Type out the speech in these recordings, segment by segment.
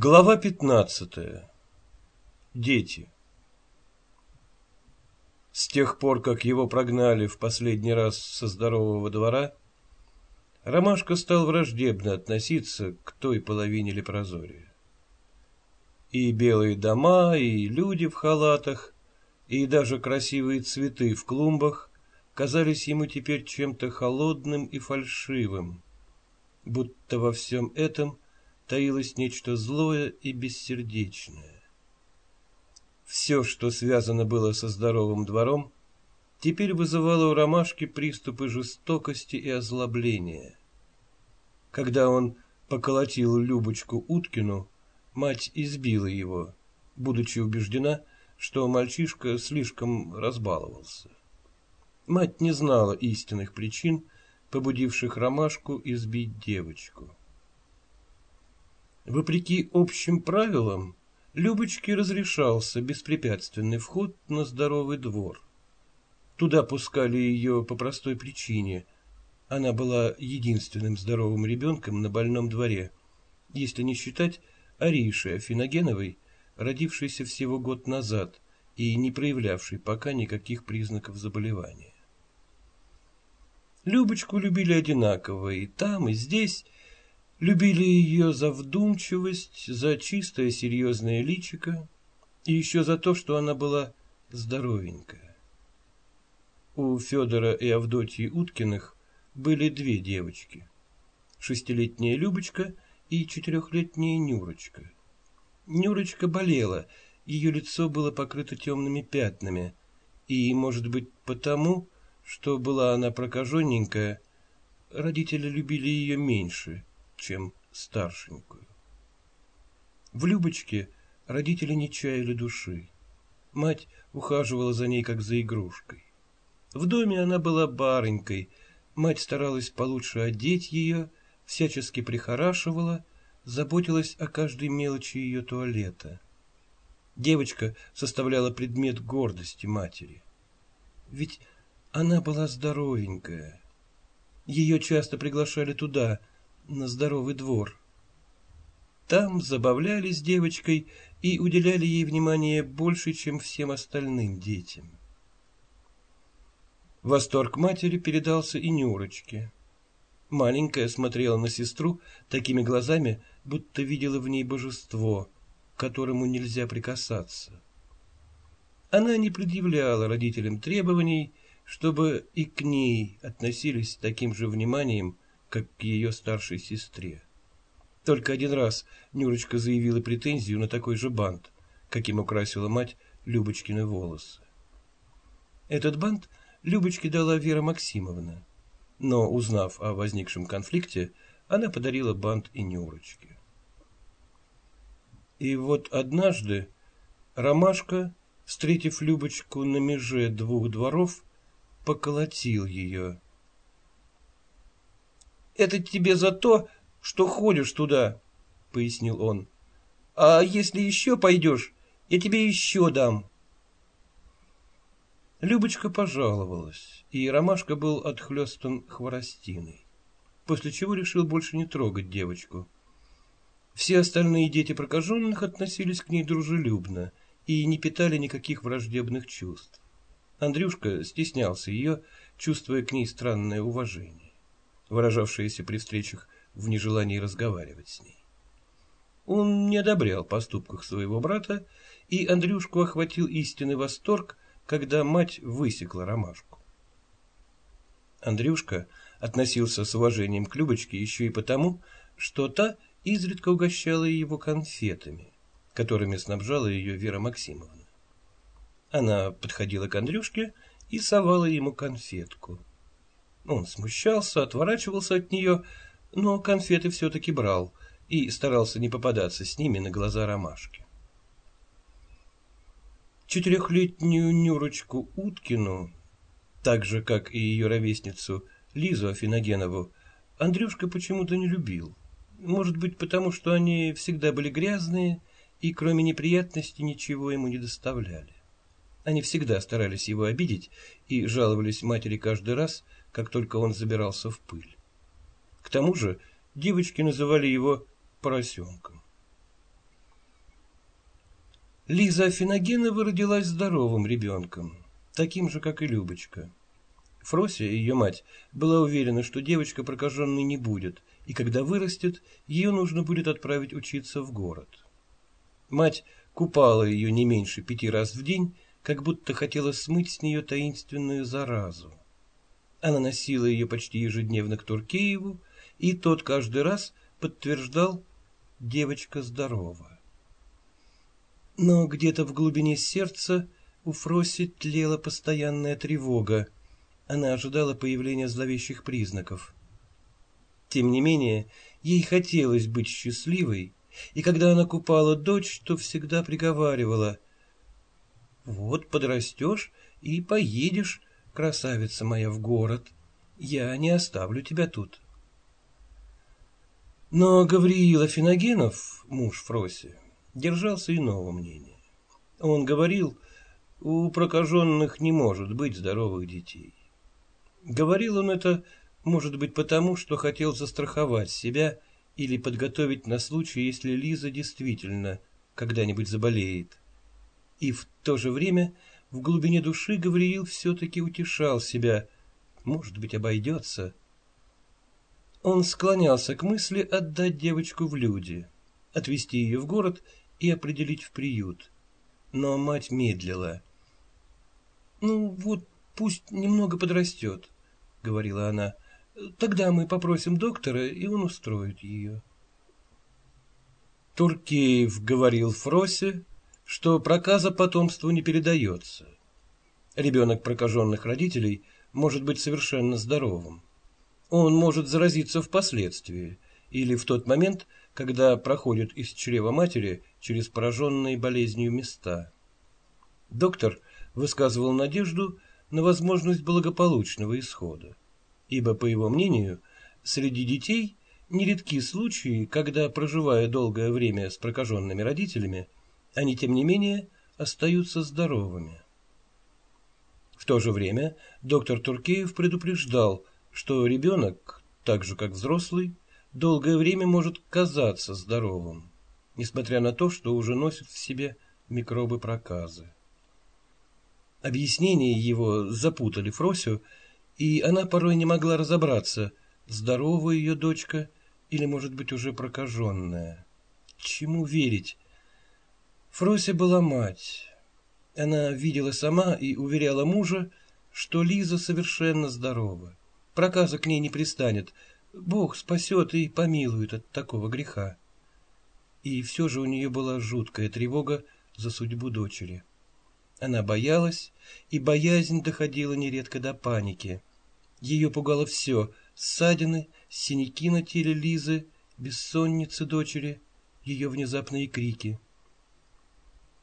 Глава пятнадцатая. Дети. С тех пор, как его прогнали в последний раз со здорового двора, Ромашка стал враждебно относиться к той половине лепрозория. И белые дома, и люди в халатах, и даже красивые цветы в клумбах казались ему теперь чем-то холодным и фальшивым, будто во всем этом – таилось нечто злое и бессердечное. Все, что связано было со здоровым двором, теперь вызывало у Ромашки приступы жестокости и озлобления. Когда он поколотил Любочку Уткину, мать избила его, будучи убеждена, что мальчишка слишком разбаловался. Мать не знала истинных причин, побудивших Ромашку избить девочку. Вопреки общим правилам, Любочке разрешался беспрепятственный вход на здоровый двор. Туда пускали ее по простой причине. Она была единственным здоровым ребенком на больном дворе, если не считать Ариши Афиногеновой, родившейся всего год назад и не проявлявшей пока никаких признаков заболевания. Любочку любили одинаково и там, и здесь, Любили ее за вдумчивость, за чистое серьезное личико и еще за то, что она была здоровенькая. У Федора и Авдотьи Уткиных были две девочки. Шестилетняя Любочка и четырехлетняя Нюрочка. Нюрочка болела, ее лицо было покрыто темными пятнами, и, может быть, потому, что была она прокаженненькая, родители любили ее меньше – чем старшенькую. В Любочке родители не чаяли души. Мать ухаживала за ней, как за игрушкой. В доме она была барынькой, мать старалась получше одеть ее, всячески прихорашивала, заботилась о каждой мелочи ее туалета. Девочка составляла предмет гордости матери. Ведь она была здоровенькая. Ее часто приглашали туда, на здоровый двор. Там забавлялись девочкой и уделяли ей внимание больше, чем всем остальным детям. Восторг матери передался и Нюрочке. Маленькая смотрела на сестру такими глазами, будто видела в ней божество, к которому нельзя прикасаться. Она не предъявляла родителям требований, чтобы и к ней относились с таким же вниманием, как к ее старшей сестре. Только один раз Нюрочка заявила претензию на такой же бант, каким украсила мать Любочкины волосы. Этот бант Любочке дала Вера Максимовна, но, узнав о возникшем конфликте, она подарила бант и Нюрочке. И вот однажды Ромашка, встретив Любочку на меже двух дворов, поколотил ее это тебе за то, что ходишь туда, — пояснил он. — А если еще пойдешь, я тебе еще дам. Любочка пожаловалась, и Ромашка был отхлестан хворостиной, после чего решил больше не трогать девочку. Все остальные дети прокаженных относились к ней дружелюбно и не питали никаких враждебных чувств. Андрюшка стеснялся ее, чувствуя к ней странное уважение выражавшееся при встречах в нежелании разговаривать с ней. Он не одобрял поступках своего брата, и Андрюшку охватил истинный восторг, когда мать высекла ромашку. Андрюшка относился с уважением к Любочке еще и потому, что та изредка угощала его конфетами, которыми снабжала ее Вера Максимовна. Она подходила к Андрюшке и совала ему конфетку. Он смущался, отворачивался от нее, но конфеты все-таки брал и старался не попадаться с ними на глаза ромашки. Четырехлетнюю Нюрочку Уткину, так же, как и ее ровесницу Лизу Афиногенову, Андрюшка почему-то не любил. Может быть, потому что они всегда были грязные и, кроме неприятностей, ничего ему не доставляли. Они всегда старались его обидеть и жаловались матери каждый раз, как только он забирался в пыль. К тому же девочки называли его поросенком. Лиза Афиногенова родилась здоровым ребенком, таким же, как и Любочка. Фрося, ее мать, была уверена, что девочка прокаженной не будет, и когда вырастет, ее нужно будет отправить учиться в город. Мать купала ее не меньше пяти раз в день, как будто хотела смыть с нее таинственную заразу. Она носила ее почти ежедневно к Туркееву, и тот каждый раз подтверждал «девочка здорова». Но где-то в глубине сердца у Фроси тлела постоянная тревога. Она ожидала появления зловещих признаков. Тем не менее, ей хотелось быть счастливой, и когда она купала дочь, то всегда приговаривала «Вот подрастешь и поедешь, красавица моя, в город. Я не оставлю тебя тут». Но Гавриил Афиногенов, муж Фроси, держался иного мнения. Он говорил, у прокаженных не может быть здоровых детей. Говорил он это, может быть, потому, что хотел застраховать себя или подготовить на случай, если Лиза действительно когда-нибудь заболеет. И в то же время в глубине души Гавриил все-таки утешал себя, может быть, обойдется, он склонялся к мысли отдать девочку в люди, отвезти ее в город и определить в приют. Но мать медлила. «Ну вот, пусть немного подрастет», — говорила она. «Тогда мы попросим доктора, и он устроит ее». Туркеев говорил Фросе, что проказа потомству не передается. Ребенок прокаженных родителей может быть совершенно здоровым он может заразиться впоследствии или в тот момент, когда проходит из чрева матери через пораженные болезнью места. Доктор высказывал надежду на возможность благополучного исхода, ибо, по его мнению, среди детей нередки случаи, когда, проживая долгое время с прокаженными родителями, они, тем не менее, остаются здоровыми. В то же время доктор Туркеев предупреждал, что ребенок, так же как взрослый, долгое время может казаться здоровым, несмотря на то, что уже носит в себе микробы проказы. Объяснения его запутали Фросю, и она порой не могла разобраться, здорова ее дочка или, может быть, уже прокаженная. Чему верить? Фрося была мать. Она видела сама и уверяла мужа, что Лиза совершенно здорова проказа к ней не пристанет. Бог спасет и помилует от такого греха. И все же у нее была жуткая тревога за судьбу дочери. Она боялась, и боязнь доходила нередко до паники. Ее пугало все — ссадины, синяки на теле Лизы, бессонницы дочери, ее внезапные крики.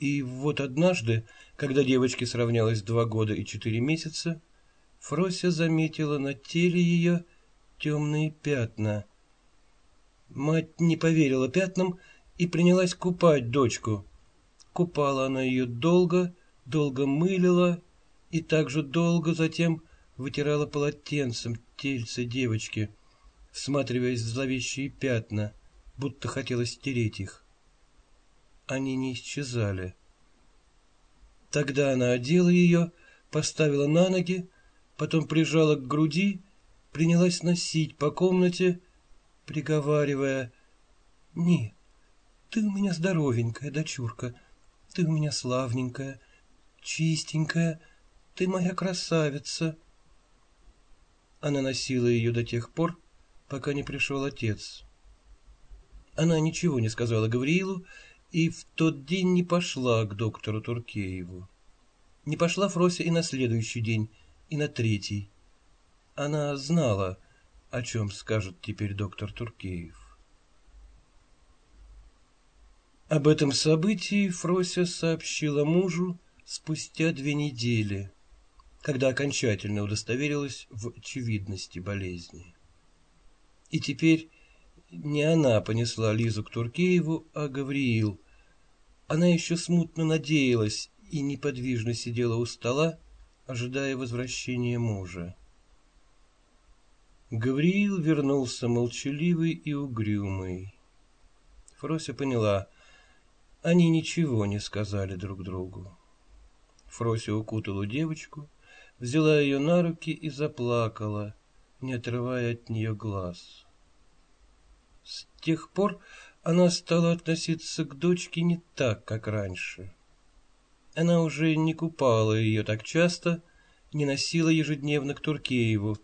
И вот однажды, когда девочке сравнялось два года и четыре месяца, Фрося заметила на теле ее темные пятна. Мать не поверила пятнам и принялась купать дочку. Купала она ее долго, долго мылила и также долго затем вытирала полотенцем тельце девочки, всматриваясь в зловещие пятна, будто хотела стереть их. Они не исчезали. Тогда она одела ее, поставила на ноги, потом прижала к груди, принялась носить по комнате, приговаривая «Не, ты у меня здоровенькая, дочурка, ты у меня славненькая, чистенькая, ты моя красавица». Она носила ее до тех пор, пока не пришел отец. Она ничего не сказала Гавриилу и в тот день не пошла к доктору Туркееву. Не пошла Фрося и на следующий день, и на третий. Она знала, о чем скажет теперь доктор Туркеев. Об этом событии Фрося сообщила мужу спустя две недели, когда окончательно удостоверилась в очевидности болезни. И теперь не она понесла Лизу к Туркееву, а Гавриил. Она еще смутно надеялась и неподвижно сидела у стола, ожидая возвращения мужа. Гавриил вернулся молчаливый и угрюмый. Фрося поняла, Они ничего не сказали друг другу. Фрося укутала девочку, взяла ее на руки и заплакала, не отрывая от нее глаз. Тех пор она стала относиться к дочке не так, как раньше. Она уже не купала ее так часто, не носила ежедневно к Туркееву.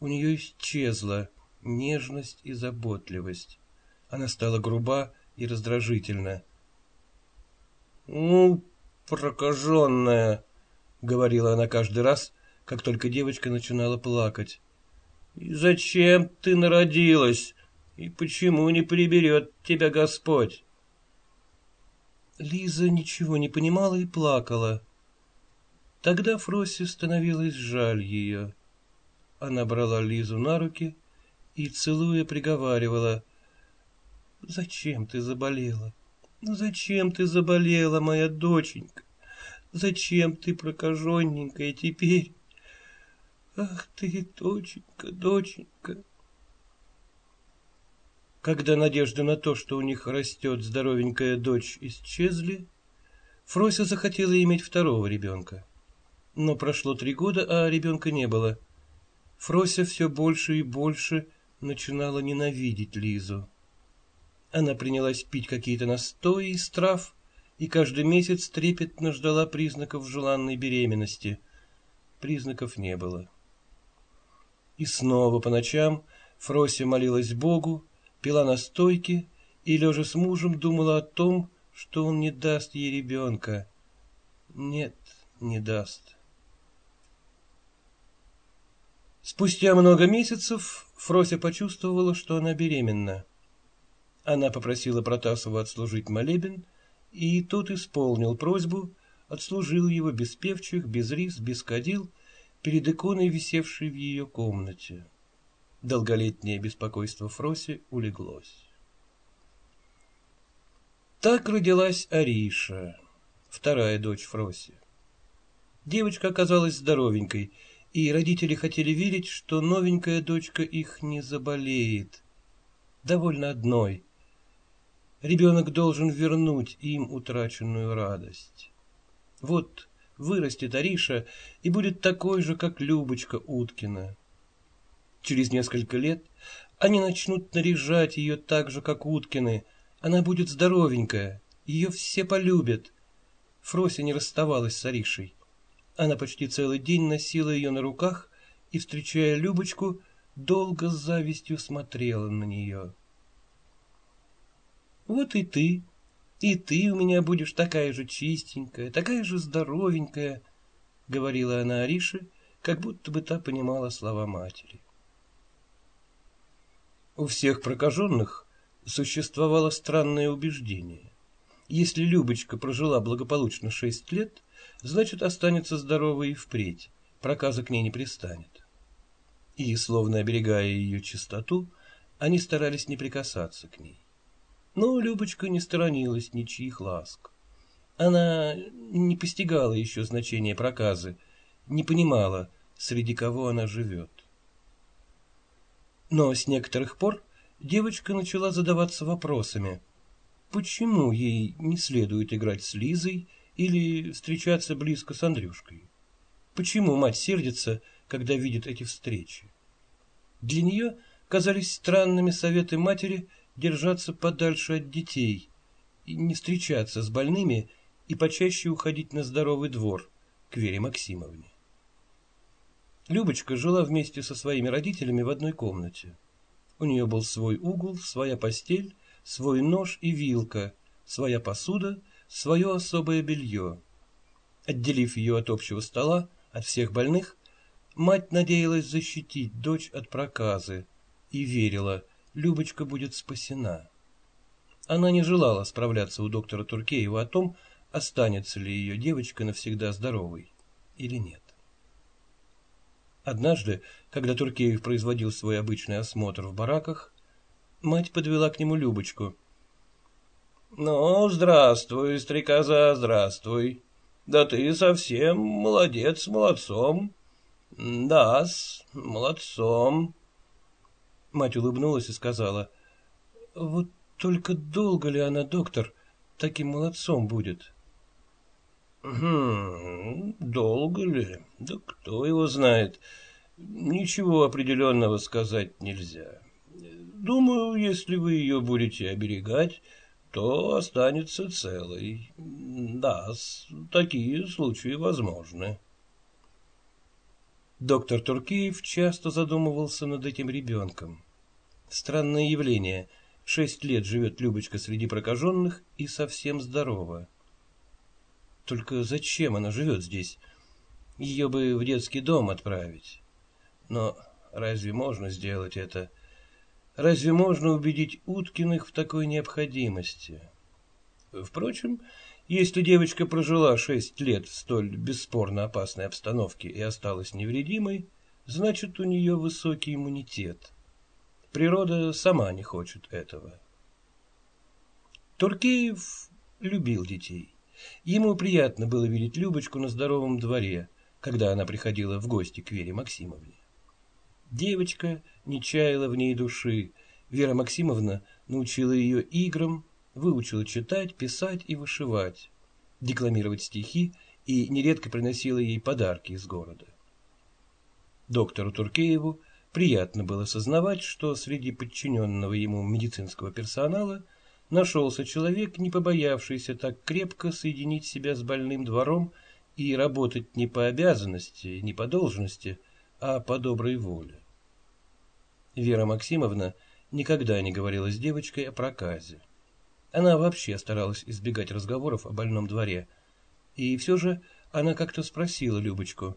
У нее исчезла нежность и заботливость. Она стала груба и раздражительна. «Ну, прокаженная», — говорила она каждый раз, как только девочка начинала плакать. «И зачем ты народилась? И почему не приберет тебя Господь?» Лиза ничего не понимала и плакала. Тогда Фросе становилось жаль ее. Она брала Лизу на руки и, целуя, приговаривала. «Зачем ты заболела? Зачем ты заболела, моя доченька? Зачем ты прокаженненькая теперь? Ах ты, доченька, доченька!» Когда надежды на то, что у них растет здоровенькая дочь, исчезли, Фрося захотела иметь второго ребенка. Но прошло три года, а ребенка не было. Фрося все больше и больше начинала ненавидеть Лизу. Она принялась пить какие-то настои из трав и каждый месяц трепетно ждала признаков желанной беременности. Признаков не было. И снова по ночам Фрося молилась Богу, пила настойки и, лежа с мужем, думала о том, что он не даст ей ребенка. Нет, не даст. Спустя много месяцев Фрося почувствовала, что она беременна. Она попросила Протасова отслужить молебен, и тот исполнил просьбу, отслужил его без певчих, без рис, без кадил, перед иконой, висевшей в ее комнате. Долголетнее беспокойство Фроси улеглось. Так родилась Ариша, вторая дочь Фроси. Девочка оказалась здоровенькой, и родители хотели верить, что новенькая дочка их не заболеет. Довольно одной. Ребенок должен вернуть им утраченную радость. Вот вырастет Ариша и будет такой же, как Любочка Уткина. Через несколько лет они начнут наряжать ее так же, как Уткины. Она будет здоровенькая, ее все полюбят. Фрося не расставалась с Аришей. Она почти целый день носила ее на руках и, встречая Любочку, долго с завистью смотрела на нее. «Вот и ты, и ты у меня будешь такая же чистенькая, такая же здоровенькая», — говорила она Арише, как будто бы та понимала слова матери. У всех прокаженных существовало странное убеждение. Если Любочка прожила благополучно шесть лет, значит, останется здоровой и впредь, проказа к ней не пристанет. И, словно оберегая ее чистоту, они старались не прикасаться к ней. Но Любочка не сторонилась ничьих ласк. Она не постигала еще значения проказы, не понимала, среди кого она живет. Но с некоторых пор девочка начала задаваться вопросами. Почему ей не следует играть с Лизой или встречаться близко с Андрюшкой? Почему мать сердится, когда видит эти встречи? Для нее казались странными советы матери держаться подальше от детей, и не встречаться с больными и почаще уходить на здоровый двор к Вере Максимовне. Любочка жила вместе со своими родителями в одной комнате. У нее был свой угол, своя постель, свой нож и вилка, своя посуда, свое особое белье. Отделив ее от общего стола, от всех больных, мать надеялась защитить дочь от проказы и верила, Любочка будет спасена. Она не желала справляться у доктора Туркеева о том, останется ли ее девочка навсегда здоровой или нет. Однажды, когда Туркеев производил свой обычный осмотр в бараках, мать подвела к нему Любочку. — Ну, здравствуй, стрекоза, здравствуй. Да ты совсем молодец, молодцом. Да-с, молодцом. Мать улыбнулась и сказала, — Вот только долго ли она, доктор? таким молодцом будет? Долго ли? Да кто его знает. Ничего определенного сказать нельзя. Думаю, если вы ее будете оберегать, то останется целой. Да, такие случаи возможны. Доктор Туркеев часто задумывался над этим ребенком. Странное явление. Шесть лет живет Любочка среди прокаженных и совсем здорова. Только зачем она живет здесь? Ее бы в детский дом отправить. Но разве можно сделать это? Разве можно убедить Уткиных в такой необходимости? Впрочем, если девочка прожила шесть лет в столь бесспорно опасной обстановке и осталась невредимой, значит, у нее высокий иммунитет. Природа сама не хочет этого. Туркеев любил детей. Ему приятно было видеть Любочку на здоровом дворе, когда она приходила в гости к Вере Максимовне. Девочка не чаяла в ней души. Вера Максимовна научила ее играм, выучила читать, писать и вышивать, декламировать стихи и нередко приносила ей подарки из города. Доктору Туркееву приятно было сознавать, что среди подчиненного ему медицинского персонала нашелся человек, не побоявшийся так крепко соединить себя с больным двором и работать не по обязанности, не по должности, а по доброй воле. Вера Максимовна никогда не говорила с девочкой о проказе. Она вообще старалась избегать разговоров о больном дворе. И все же она как-то спросила Любочку.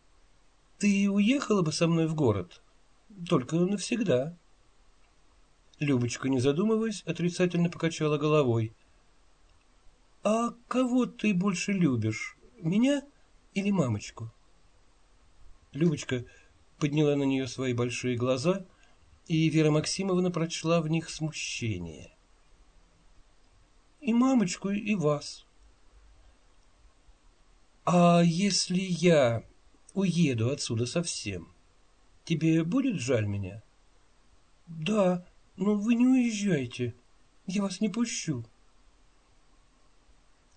— Ты уехала бы со мной в город? Только навсегда. Любочка, не задумываясь, отрицательно покачала головой. — А кого ты больше любишь, меня или мамочку? Любочка подняла на нее свои большие глаза, и Вера Максимовна прочла в них смущение. «И мамочку, и вас». «А если я уеду отсюда совсем, тебе будет жаль меня?» «Да, но вы не уезжайте, я вас не пущу».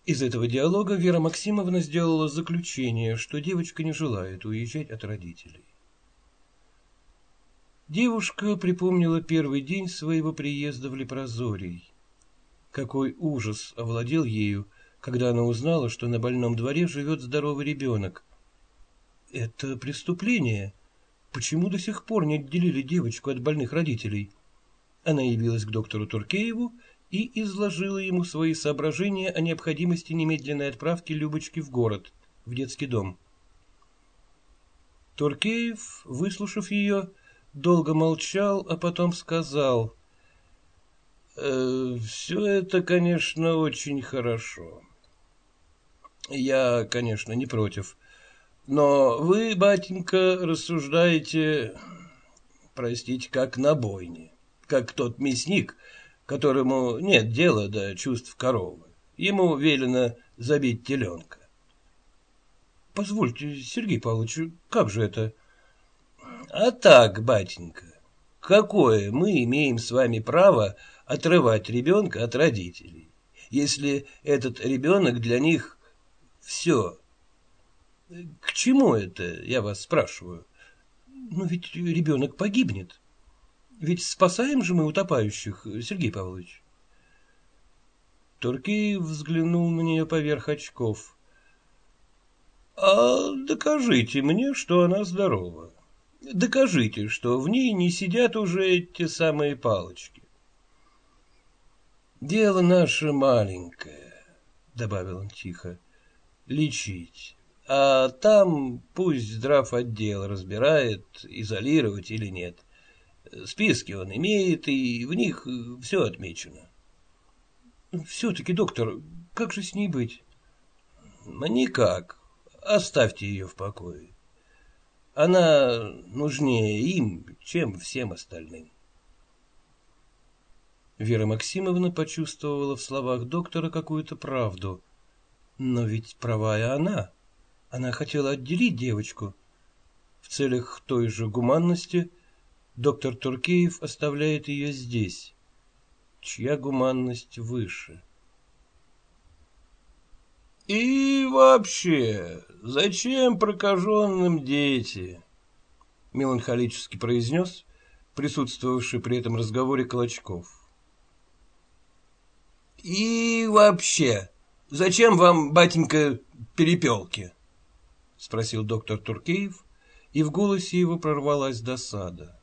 Из этого диалога Вера Максимовна сделала заключение, что девочка не желает уезжать от родителей. Девушка припомнила первый день своего приезда в Лепрозорий. Какой ужас овладел ею, когда она узнала, что на больном дворе живет здоровый ребенок. Это преступление. Почему до сих пор не отделили девочку от больных родителей? Она явилась к доктору Туркееву и изложила ему свои соображения о необходимости немедленной отправки Любочки в город, в детский дом. Туркеев, выслушав ее, долго молчал, а потом сказал, «Э, «Все это, конечно, очень хорошо. Я, конечно, не против. Но вы, батенька, рассуждаете, простите, как на бойне, как тот мясник, которому нет дела до чувств коровы. Ему велено забить теленка. — Позвольте, Сергей Павлович, как же это? — А так, батенька, какое мы имеем с вами право отрывать ребенка от родителей, если этот ребенок для них все? К чему это, я вас спрашиваю? Но ведь ребенок погибнет. Ведь спасаем же мы утопающих, Сергей Павлович. Туркеев взглянул на нее поверх очков. — А докажите мне, что она здорова. Докажите, что в ней не сидят уже те самые палочки. — Дело наше маленькое, — добавил он тихо, — лечить. А там пусть здрав отдел разбирает, изолировать или нет. — Списки он имеет, и в них все отмечено. Все-таки, доктор, как же с ней быть? Никак. Оставьте ее в покое. Она нужнее им, чем всем остальным. Вера Максимовна почувствовала в словах доктора какую-то правду. Но ведь правая она. Она хотела отделить девочку. В целях той же гуманности – Доктор Туркеев оставляет ее здесь. Чья гуманность выше? И вообще, зачем прокаженным дети? Меланхолически произнес присутствовавший при этом разговоре Колочков. И вообще, зачем вам, батенька, перепелки? Спросил доктор Туркеев, и в голосе его прорвалась досада.